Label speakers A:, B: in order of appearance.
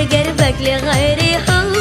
A: قلبك لغيري حب